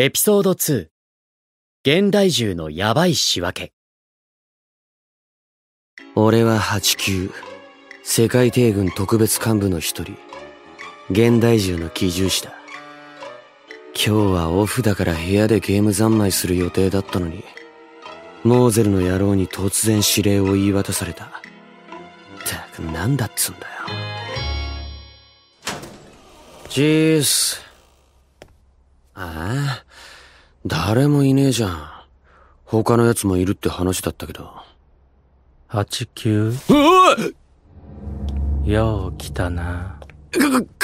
エピソード2現代獣のヤバい仕分け。俺は89世界帝軍特別幹部の一人。現代獣の機銃士だ。今日はオフだから部屋でゲーム三昧する予定だったのに。モーゼルの野郎に突然指令を言い渡された。ったくなんだっつんだよ。チース。ああ。誰もいねえじゃん。他の奴もいるって話だったけど。89う？わ！よう来たな。ゴ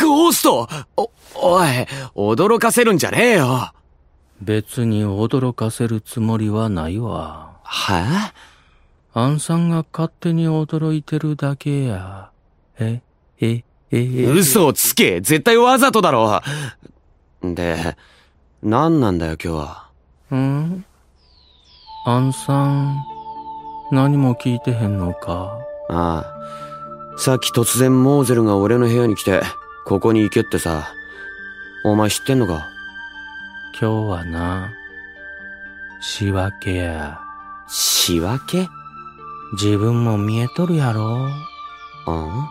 ゴースト！お、おい、驚かせるんじゃねえよ。別に驚かせるつもりはないわ。はアンさんが勝手に驚いてるだけや。ええええ。嘘をつけ！絶対わざとだろ。で、何なんだよ今日は？ん？アンさん何も聞いてへんのか？ああ。さっき突然モーゼルが俺の部屋に来て、ここに行けってさ。お前知ってんのか？今日はな仕分けや。仕分け？自分も見えとるやろ？あ。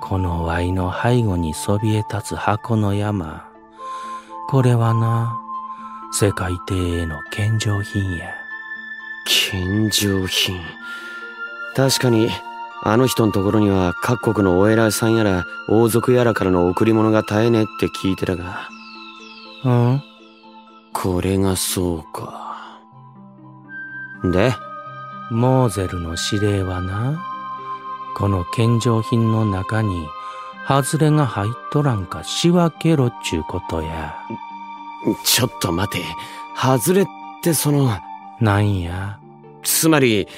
このワイの背後にそびえ立つ箱の山。これはな、世界帝への献上品や。献上品。確かに、あの人のところには各国のお偉いさんやら王族やらからの贈り物が絶えねえって聞いてたが、うん？これがそうか。で、モーゼルの指令はな、この献上品の中に、外れが入っとらんか仕分けろっちゅうことや。ちょっと待て。外れってその、なんや？つまり、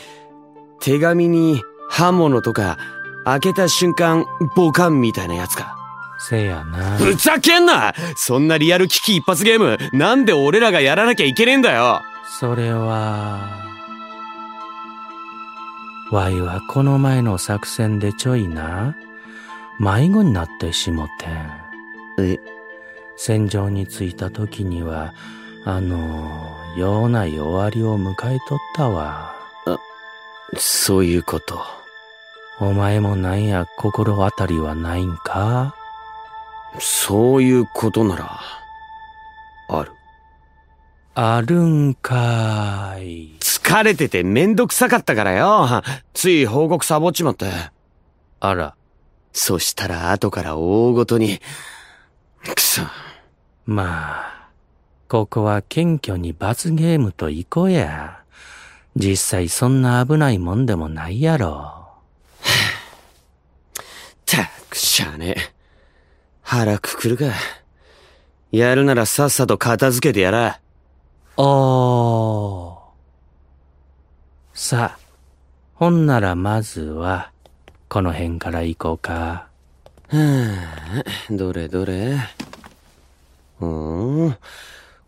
手紙に刃物とか、開けた瞬間、ボカンみたいなやつか。せやな。ふざけんなそんなリアル危機一発ゲーム、なんで俺らがやらなきゃいけねえんだよそれは、ワイはこの前の作戦でちょいな、迷子になってしもてん。え、戦場に着いた時には、あの、ような弱りを迎えとったわ。そういうこと。お前もなんや心当たりはないんか？そういうことなら、ある。あるんかーい。疲れててめんどくさかったからよ。つい報告サボっちまって。あら、そしたら後から大ごとに、くそ。まあ、ここは謙虚に罰ゲームと行こうや。実際そんな危ないもんでもないやろ。たくしゃあねえ。腹くくるか。やるならさっさと片付けてやら。おー。さあ、ほんならまずは、この辺から行こうか。はあ、どれどれ。ん。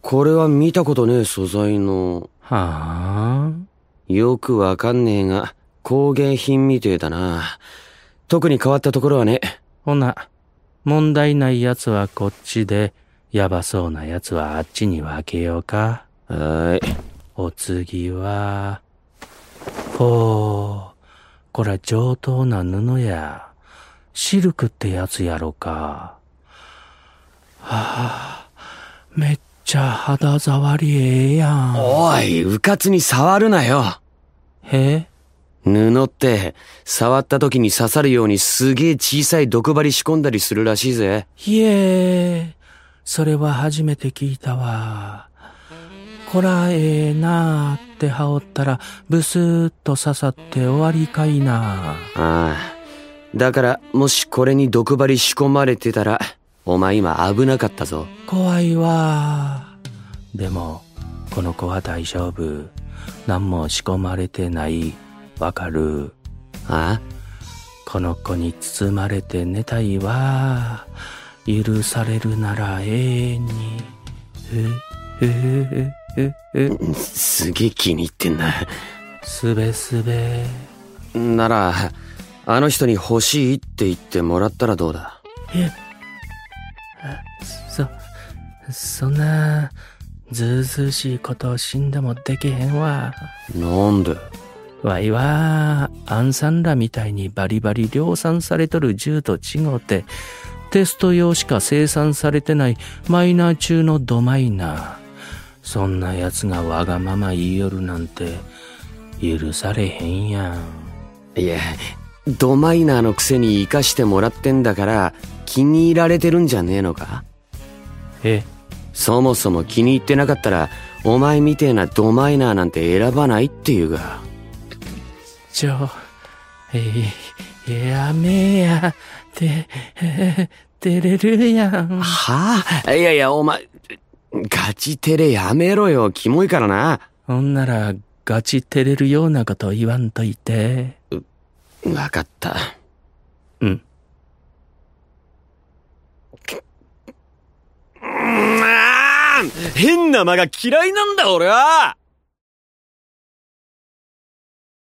これは見たことねえ素材の、はあよくわかんねえが、工芸品みてえだな。特に変わったところはね。ほな、問題ないやつはこっちで、やばそうなやつはあっちに分けようか。はーい。お次は、ほう、こら上等な布や。シルクってやつやろか。はあ、めっちゃ肌触りええやん。おい、うかつに触るなよ。へ？布って、触った時に刺さるようにすげえ小さい毒針仕込んだりするらしいぜ。いえ、それは初めて聞いたわ。こらええなあって羽織ったらブスーっと刺さって終わりかいな。ああ。だから、もしこれに毒針仕込まれてたら、お前今危なかったぞ。怖いわ。でも、この子は大丈夫。何も仕込まれてない。わかる。あ？この子に包まれて寝たいわ。許されるなら永遠に。え、え、え、え、え、すげえ気に入ってんな。すべすべ。なら、あの人に欲しいって言ってもらったらどうだ？え、そ、そんな、ずうずうしいことを死んでもできへんわ。なんで？わいは、アンさんらみたいにバリバリ量産されとる銃と違うて、テスト用しか生産されてないマイナー中のドマイナー。そんな奴がわがまま言いよるなんて、許されへんやん。いや、ドマイナーのくせに生かしてもらってんだから、気に入られてるんじゃねえのか？え、そもそも気に入ってなかったら、お前みてえなドマイナーなんて選ばないっていうが。ちょ、え、やめや、て、照れるやん。はあ？いやいや、お前、ガチテレやめろよ、キモいからな。ほんなら、ガチ照れるようなこと言わんといて。わかった。うん。あー変な間が嫌いなんだ俺は。